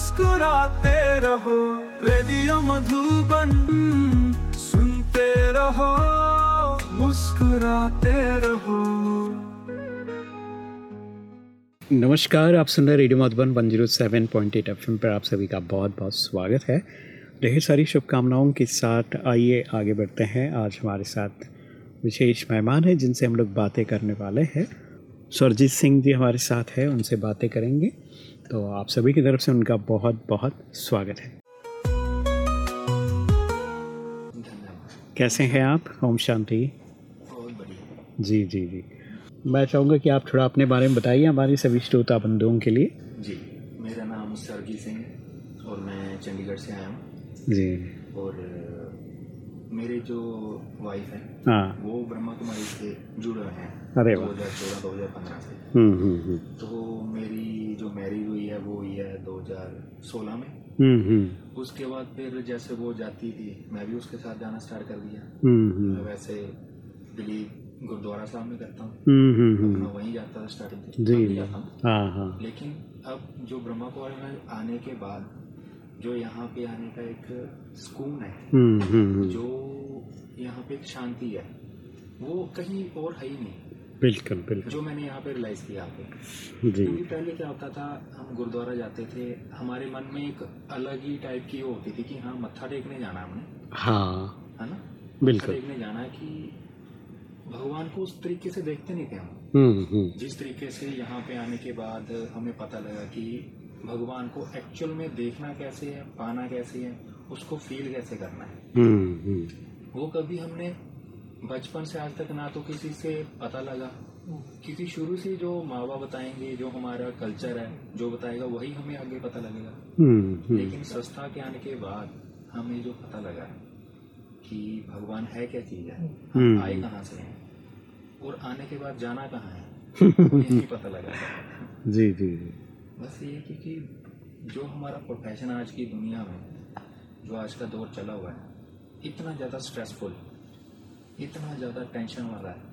मुस्कुराते रहो, रेडियो मधुबन सुनते रहो, मुस्कुराते रहो। नमस्कार, आप सुन रहे radio Madhuban one zero seven point eight F पर आप सभी का बहुत बहुत स्वागत है। ढेर सारी शुभकामनाओं के साथ आइए, आगे बढ़ते हैं। आज हमारे साथ विशेष मेहमान हैं जिनसे हम लोग बातें करने वाले हैं। सरजीत सिंह जी हमारे साथ है, उनसे बातें करेंगे। तो आप सभी की तरफ़ से उनका बहुत बहुत स्वागत है। कैसे हैं आप? ओम शांति। बढ़िया। जी जी जी। मैं चाहूँगा कि आप थोड़ा अपने बारे में बताइए हमारे सभी श्रोता बंधुओं के लिए। जी मेरा नाम सरजीत सिंह है और मैं चंडीगढ़ से आया हूँ। जी। और मेरे जो वाइफ है हाँ। वो ब्रह्मा कुमारी से जुड़े हुए हैं अरे दो हज़ार चौदह दो हज़ार पंद्रह से। हम्म हम्म हम्म। तो मेरी जो मैरिज हुई है वो हुई है दो हज़ार सोलह में। हम्म हम्म। उसके बाद फिर जैसे वो जाती थी मैं भी उसके साथ जाना स्टार्ट कर दिया। हम्म मैं हम्म वैसे बिलीव गुरुद्वारा साहब में करता हूँ। वहीं जाता था स्टार्टिंग जाता हूँ। हाँ हाँ। लेकिन अब जो ब्रह्मा कुमारी में आने के बाद जो यहाँ पे आने का एक सुकून है जो यहाँ पे शांति है। वो कहीं और है ही नहीं। बिल्कुल बिल्कुल। जो मैंने यहाँ पे रियलाइज़ किया जी। क्योंकि पहले क्या होता था हम गुरुद्वारा जाते थे हमारे मन में एक अलग ही टाइप की वो होती थी कि हाँ मत्था टेकने जाना हमने। हाँ। है ना? बिल्कुल। टेकने जाना है कि भगवान को उस तरीके से देखते नहीं थे हम। हम्म हम्म। जिस तरीके से यहाँ पे आने के बाद हमें पता लगा कि भगवान को एक्चुअल में देखना कैसे है पाना कैसे है उसको फील कैसे करना है। हम्म। वो कभी हमने बचपन से आज तक ना तो किसी से पता लगा। क्योंकि शुरू से जो माँ बाप बताएँगे जो हमारा कल्चर है जो बताएगा वही हमें आगे पता लगेगा। हम्म हम्म। लेकिन संस्था के आने के बाद हमें जो पता लगा कि भगवान है क्या चीज़ है हम हम्म। आए कहाँ से हैं? और आने के बाद जाना कहाँ है यही पता लगा। जी जी जी। बस ये क्योंकि जो हमारा प्रोफेशन आज की दुनिया में जो आज का दौर चला हुआ है इतना ज़्यादा स्ट्रेसफुल इतना ज़्यादा टेंशन वाला है।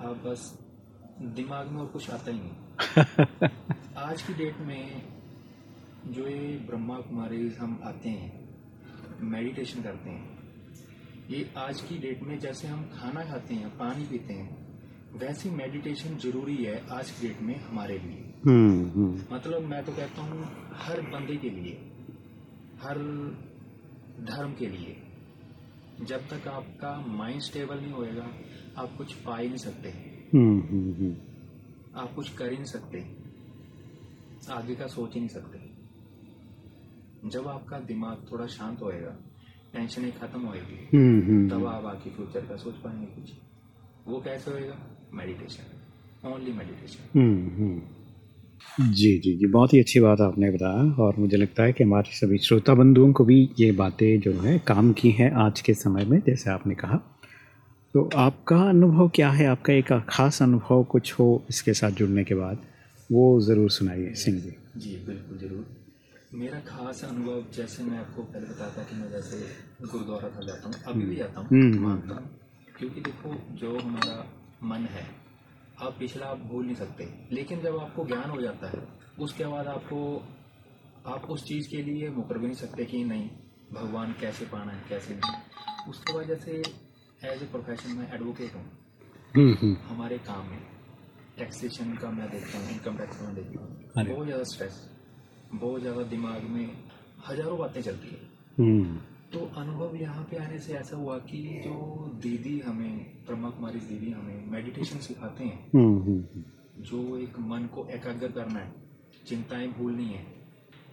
आप बस दिमाग में और कुछ आता ही नहीं। आज की डेट में जो ये ब्रह्मा कुमारी हम आते हैं मेडिटेशन करते हैं ये आज की डेट में जैसे हम खाना खाते हैं पानी पीते हैं वैसी मेडिटेशन ज़रूरी है आज की डेट में हमारे लिए। हम्म हम्म। मतलब मैं तो कहता हूँ हर बंदे के लिए हर धर्म के लिए। जब तक आपका माइंड स्टेबल नहीं होएगा आप कुछ पा ही नहीं सकते। हम्म हम्म हम्म। आप कुछ कर ही नहीं सकते। आगे का सोच ही नहीं सकते। जब आपका दिमाग थोड़ा शांत होएगा टेंशन खत्म होएगी तब आप आगे फ्यूचर का सोच पाएँगे कुछ। वो कैसे होएगा? Meditation only meditation. जी जी जी बहुत ही अच्छी बात आपने बताया और मुझे लगता है कि हमारे सभी श्रोता बंधुओं को भी ये बातें जो है काम की हैं आज के समय में जैसे आपने कहा। तो आपका अनुभव क्या है? आपका एक खास अनुभव कुछ हो इसके साथ जुड़ने के बाद? वो ज़रूर सुनाइए सिंह जी। जी बिल्कुल ज़रूर। मेरा खास अनुभव जैसे मैं आपको पहले बताया था कि मैं जैसे गुरुद्वारा था जाता हूँ अभी भी जाता हम्म, हूँ हम्म, मानता हूँ क्योंकि देखो जो हमारा मन है आप पिछला आप भूल नहीं सकते। लेकिन जब आपको ज्ञान हो जाता है उसके बाद आपको आप उस चीज़ के लिए मुकर भी नहीं सकते कि नहीं भगवान कैसे पाना है कैसे नहीं। उसके बाद जैसे एज ए प्रोफेशन में एडवोकेट हूँ। हम्म हम्म। हमारे काम में टैक्सेशन का मैं देखता हूँ इनकम टैक्स में देखता हूँ। बहुत ज़्यादा स्ट्रेस बहुत ज़्यादा दिमाग में हज़ारों बातें चलती है। हम्म। तो अनुभव यहाँ पे आने से ऐसा हुआ कि जो दीदी हमें ब्रह्मा कुमारी दीदी हमें मेडिटेशन सिखाते हैं हम्म हम्म जो एक मन को एकाग्र करना है चिंताएँ भूलनी है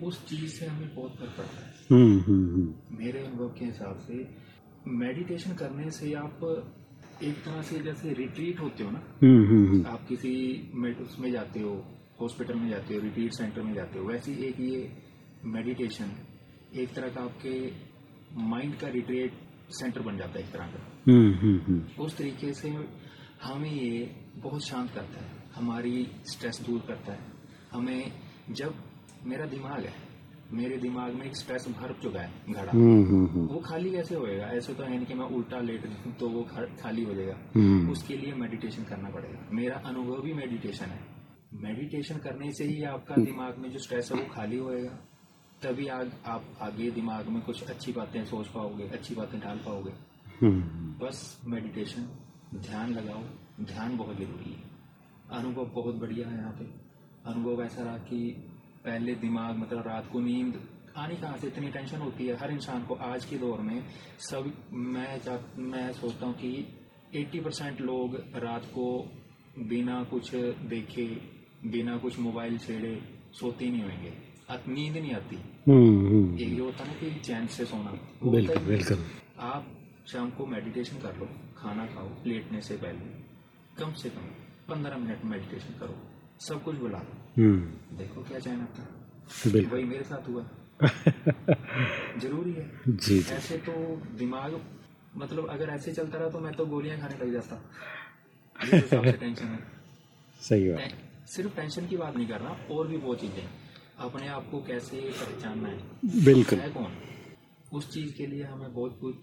उस चीज़ से हमें बहुत फ़र्क पड़ता है। हम्म हम्म हम्म। मेरे अनुभव के हिसाब से मेडिटेशन करने से आप एक तरह से जैसे रिट्रीट होते हो ना हम्म हम्म हम्म। आप किसी में उसमें जाते हो हॉस्पिटल में जाते हो रिट्रीट सेंटर में जाते हो वैसे एक ये मेडिटेशन एक तरह का आपके माइंड का रिट्रीट सेंटर बन जाता है एक तरह का। हम्म हम्म हम्म। उस तरीके से हमें ये बहुत शांत करता है हमारी स्ट्रेस दूर करता है। हमें जब मेरा दिमाग है मेरे दिमाग में एक स्ट्रेस भर चुका है घड़ा। वो खाली कैसे होएगा? ऐसे तो है नहीं कि मैं उल्टा लेट तो वो खाली हो जाएगा। उसके लिए मेडिटेशन करना पड़ेगा। मेरा अनुभव भी मेडिटेशन है। मेडिटेशन करने से ही आपका दिमाग में जो स्ट्रेस है वो खाली होएगा। तभी आग, आप आगे दिमाग में कुछ अच्छी बातें सोच पाओगे अच्छी बातें डाल पाओगे। हम्म। बस मेडिटेशन ध्यान लगाओ। ध्यान बहुत ज़रूरी है। अनुभव बहुत बढ़िया है यहाँ पे। अनुभव ऐसा रहा कि पहले दिमाग मतलब रात को नींद आने कहाँ से? इतनी टेंशन होती है। हर इंसान को आज के दौर में सब मैं चाह मैं सोचता हूँ कि 80 परसेंट लोग रात को बिना कुछ देखे बिना कुछ मोबाइल छेड़े सोते नहीं होंगे। नींद नहीं आती। हम्म हम्म। एक जो होता है ना कि चैन से सोना। बिल्कुल बिल्कुल। आप शाम को मेडिटेशन कर लो खाना खाओ लेटने से पहले कम से कम पंद्रह मिनट मेडिटेशन करो सब कुछ बुला दो हम्म। देखो क्या चैन आता है। वही मेरे साथ हुआ। ज़रूरी है। जी ऐसे तो दिमाग मतलब अगर ऐसे चलता रहा तो मैं तो गोलियाँ खाने लग जाता। टेंशन है। सही बात। सिर्फ़ टेंशन की बात नहीं कर रहा और भी बहुत चीज़ें अपने आप को कैसे पहचानना है? बिल्कुल। है कौन? उस चीज़ के लिए हमें बहुत कुछ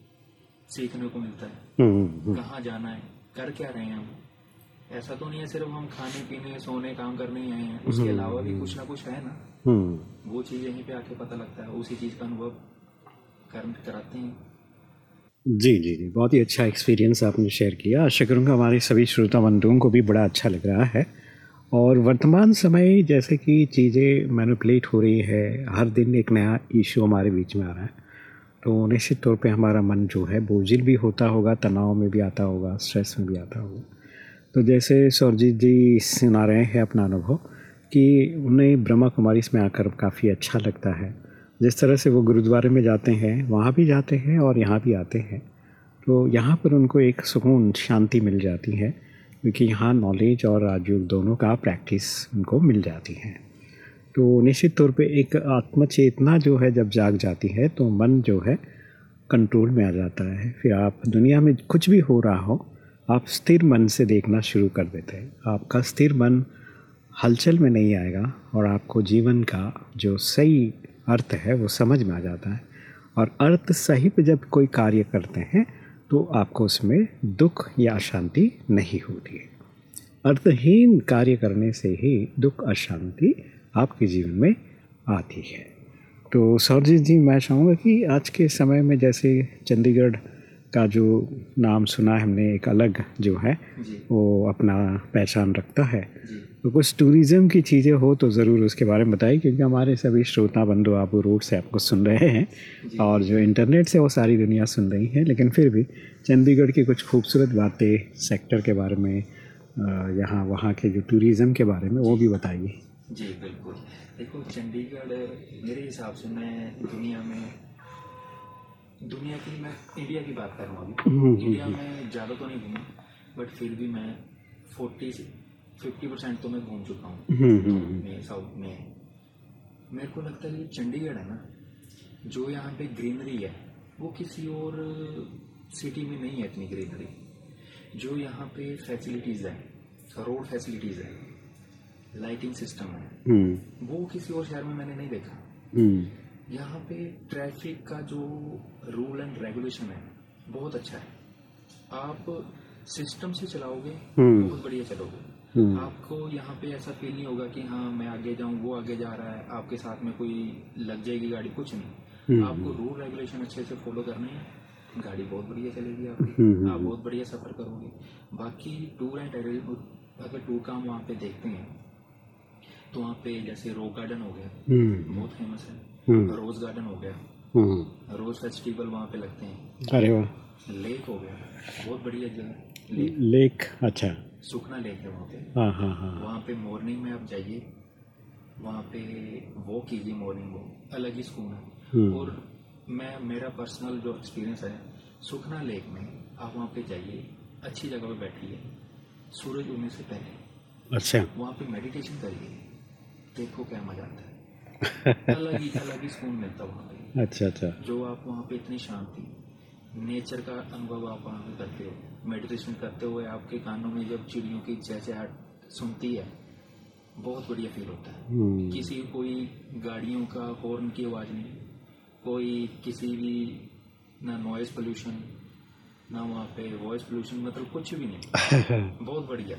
सीखने को मिलता है। हम्म हम्म कहाँ जाना है? कर क्या रहे हैं हम? ऐसा तो नहीं है सिर्फ़ हम खाने पीने सोने काम करने ही आए हैं। उसके अलावा भी कुछ ना कुछ है ना। हम्म। वो चीज़ यहीं पे आके पता लगता है। उसी चीज़ का अनुभव कर कराते हैं। जी जी जी। बहुत ही अच्छा एक्सपीरियंस आपने शेयर किया। आशा करूँगा हमारे सभी श्रोता बंधुओं को भी बड़ा अच्छा लग रहा है। और वर्तमान समय जैसे कि चीज़ें मैनिपुलेट हो रही है, हर दिन एक नया इशू हमारे बीच में आ रहा है। तो निश्चित तौर पे हमारा मन जो है, बोझिल भी होता होगा, तनाव में भी आता होगा स्ट्रेस में भी आता होगा। तो जैसे सौरजीत जी सुना रहे हैं अपना अनुभव कि उन्हें ब्रह्मा कुमारी इसमें आकर काफ़ी अच्छा लगता है। जिस तरह से वो गुरुद्वारे में जाते हैं, वहाँ भी जाते हैं और यहाँ भी आते हैं। तो यहाँ पर उनको एक सुकून, शांति मिल जाती है। क्योंकि यहाँ नॉलेज और राजयोग दोनों का प्रैक्टिस उनको मिल जाती है। तो निश्चित तौर पे एक आत्मचेतना जो है जब जाग जाती है तो मन जो है कंट्रोल में आ जाता है। फिर आप दुनिया में कुछ भी हो रहा हो, आप स्थिर मन से देखना शुरू कर देते हैं। आपका स्थिर मन हलचल में नहीं आएगा और आपको जीवन का जो सही अर्थ है, वो समझ में आ जाता है। और अर्थ सहित जब कोई कार्य करते हैं तो आपको उसमें दुख या अशांति नहीं होती है। अर्थहीन कार्य करने से ही दुख, अशांति आपके जीवन में आती है। तो सौरजीत जी, मैं चाहूँगा कि आज के समय में जैसे चंडीगढ़ का जो नाम सुना है हमने एक अलग जो है वो अपना पहचान रखता है। तो कुछ टूरिज़्म की चीज़ें हो तो ज़रूर उसके बारे में बताइए क्योंकि हमारे सभी श्रोता बंधु आप रोड से आपको सुन रहे हैं और जो इंटरनेट से वो सारी दुनिया सुन रही है लेकिन फिर भी चंडीगढ़ की कुछ खूबसूरत बातें सेक्टर के बारे में यहाँ वहाँ के जो टूरिज़्म के बारे में वो भी बताइए। जी बिल्कुल। देखो चंडीगढ़ मेरे हिसाब से मैं दुनिया में दुनिया की मैं इंडिया की बात कर रहा हूँ हम्म, अभी इंडिया में ज़्यादा तो नहीं घूमा बट फिर भी मैं फोर्टी फिफ्टी परसेंट तो मैं घूम चुका हूँ। हम्म, हम्म, साउथ में मेरे को लगता है ये चंडीगढ़ है ना जो यहाँ पे ग्रीनरी है वो किसी और सिटी में नहीं है इतनी ग्रीनरी जो यहाँ पे फैसिलिटीज़ है रोड फैसिलिटीज़ है लाइटिंग सिस्टम है हम्म, वो किसी और शहर में मैंने नहीं देखा। हम्म, यहाँ पे ट्रैफ़िक का जो रूल एंड रेगुलेशन है बहुत अच्छा है। आप सिस्टम से चलाओगे हम्म। बहुत बढ़िया चलोगे। हम्म, आपको यहाँ पे ऐसा फील नहीं होगा कि हाँ मैं आगे जाऊँ वो आगे जा रहा है आपके साथ में कोई लग जाएगी गाड़ी कुछ नहीं। हम्म। आपको रूल रेगुलेशन अच्छे से फॉलो करने हैं गाड़ी बहुत बढ़िया चलेगी आपकी। आप बहुत बढ़िया सफ़र करोगे। बाकी टूर एंड अगर टूर का हम वहाँ पे देखते हैं तो वहाँ पे जैसे रॉक गार्डन हो गया बहुत फ़ेमस है। रोज गार्डन हो गया। हम्म। रोज फेस्टिवल वहाँ पे लगते हैं। अरे वाह। लेक हो गया। बहुत बढ़िया जगह लेक। लेक अच्छा। सुखना लेक है वहाँ पे। हाँ हाँ हाँ। वहाँ पे मॉर्निंग में आप जाइए। वहाँ पे वॉक कीजिए मॉर्निंग वॉक अलग ही सुकून है। हम्म। और मैं मेरा पर्सनल जो एक्सपीरियंस है सुखना लेक में आप वहाँ पे जाइए। अच्छी जगह पे बैठिए। सूरज उगने से पहले अच्छा। वहाँ पे मेडिटेशन करिए। देखो क्या मज़ा आता है। अलग ही अलग ही सुकून मिलता है वहाँ पे। अच्छा अच्छा। जो आप वहाँ पे इतनी शांति नेचर का अनुभव आप वहाँ पे करते हो मेडिटेशन करते हुए आपके कानों में जब चिड़ियों की चहचहाट सुनती है बहुत बढ़िया फील होता है। हम्म, किसी कोई गाड़ियों का हॉर्न की आवाज़ नहीं कोई किसी भी ना नॉइज़ पोल्यूशन ना वहाँ पे वॉइस पोल्यूशन मतलब कुछ भी नहीं। बहुत बढ़िया।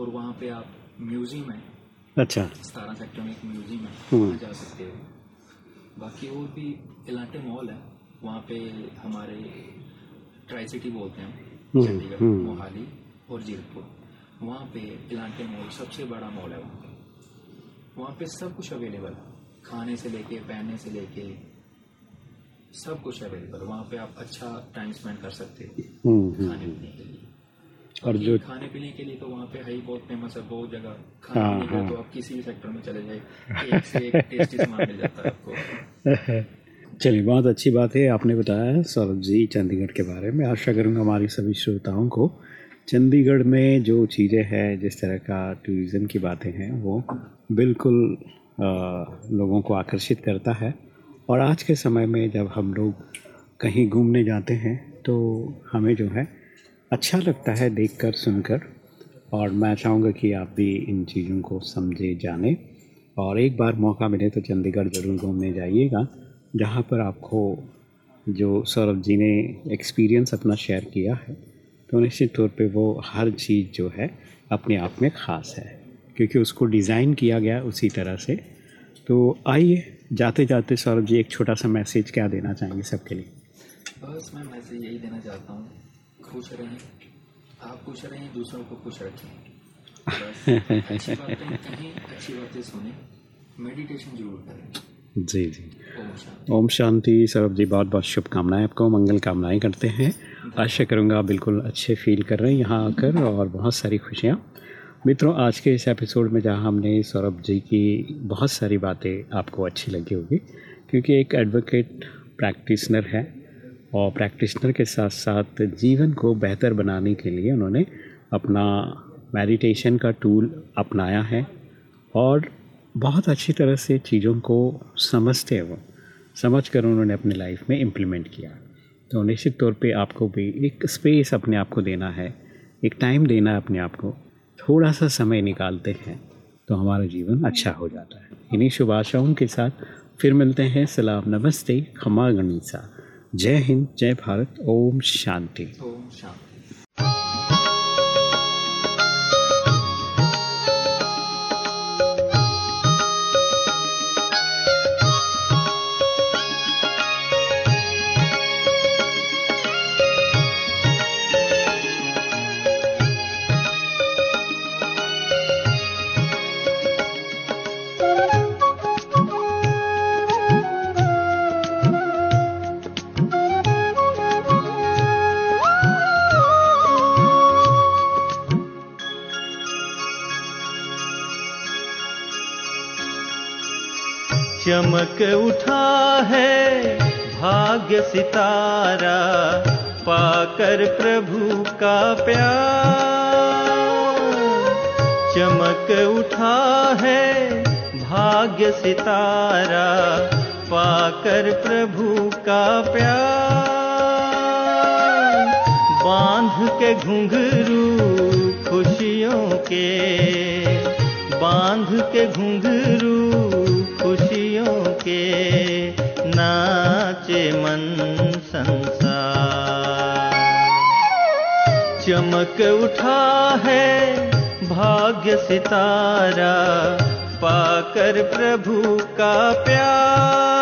और वहाँ पे आप म्यूज़ियम है अच्छा। सतारा सेक्टर में एक म्यूज़ियम है हम्म। वहाँ जा सकते हो। बाकी और भी इलांटे मॉल है वहाँ पे हमारे ट्राई सिटी बोलते हैं हम्म, चंडीगढ़ हम्म। मोहाली और जीरकपुर। वहाँ पे इलांटे मॉल सबसे बड़ा मॉल है वहाँ पे। वहाँ पे सब कुछ अवेलेबल है। खाने से लेके पहनने से लेके सब कुछ अवेलेबल है। वहाँ पे आप अच्छा टाइम स्पेंड कर सकते हो खाने पीने के लिए। और जो- खाने पीने के लिए तो वहाँ पे है ही बहुत फ़ेमस है बहुत जगह। खाने हाँ, पीने के लिए हाँ। तो आप किसी भी सेक्टर में चले जाए एक से एक टेस्टी सामान मिल जाता है आपको। चलिए बहुत अच्छी बात है आपने बताया सौरभ जी चंडीगढ़ के बारे में। आशा करूँगा हमारी सभी श्रोताओं को चंडीगढ़ में जो चीज़ें हैं जिस तरह का टूरिज़्म की बातें हैं वो बिल्कुल अ, लोगों को आकर्षित करता है। और आज के समय में जब हम लोग कहीं घूमने जाते हैं तो हमें जो है अच्छा लगता है देखकर, सुनकर। और मैं चाहूँगा कि आप भी इन चीज़ों को समझे, जाने। और एक बार मौका मिले तो चंडीगढ़ ज़रूर घूमने जाइएगा, जहाँ पर आपको जो सौरभ जी ने एक्सपीरियंस अपना शेयर किया है तो निश्चित तौर पे वो हर चीज़ जो है अपने आप में ख़ास है, क्योंकि उसको डिज़ाइन किया गया उसी तरह से। तो आइए, जाते जाते सौरभ जी एक छोटा सा मैसेज क्या देना चाहेंगे सबके लिए? बस मैं मैसेज यही देना चाहता हूँ। खुश रहें आप खुश रहें दूसरों को खुश रखें। बस अच्छी बातें कहें अच्छी बातें सुने मेडिटेशन ज़रूर करें। जी जी। ओम शांति। सौरभ जी बहुत बहुत शुभकामनाएँ आपको मंगल कामनाएँ करते हैं। आशा करूँगा बिल्कुल अच्छे फील कर रहे हैं यहाँ आकर और बहुत सारी खुशियाँ। मित्रों आज के इस एपिसोड में जहाँ हमने सौरभ जी की बहुत सारी बातें आपको अच्छी लगी होगी क्योंकि एक एडवोकेट प्रैक्टिसनर है। और प्रैक्टिशनर के साथ साथ जीवन को बेहतर बनाने के लिए उन्होंने अपना मेडिटेशन का टूल अपनाया है और बहुत अच्छी तरह से चीज़ों को समझते हैं वो। समझ कर उन्होंने अपनी लाइफ में इम्प्लीमेंट किया। तो निश्चित तौर पे आपको भी एक स्पेस अपने आप को देना है, एक टाइम देना है अपने आप को। थोड़ा सा समय निकालते हैं तो हमारा जीवन अच्छा हो जाता है। इन्हीं शुभ आशाओं के साथ फिर मिलते हैं। सलाम, नमस्ते, खमा गणिसा। जय हिंद जय भारत ओम शांति। ओम शांति। चमक उठा है, भाग्य सितारा पाकर प्रभु का प्यार। चमक उठा है, भाग्य सितारा पाकर प्रभु का प्यार। बाँध के घुंघरू खुशियों के, बाँध के घुंघरू नाचे मन संसार। चमक उठा है भाग्य सितारा पाकर प्रभु का प्यार।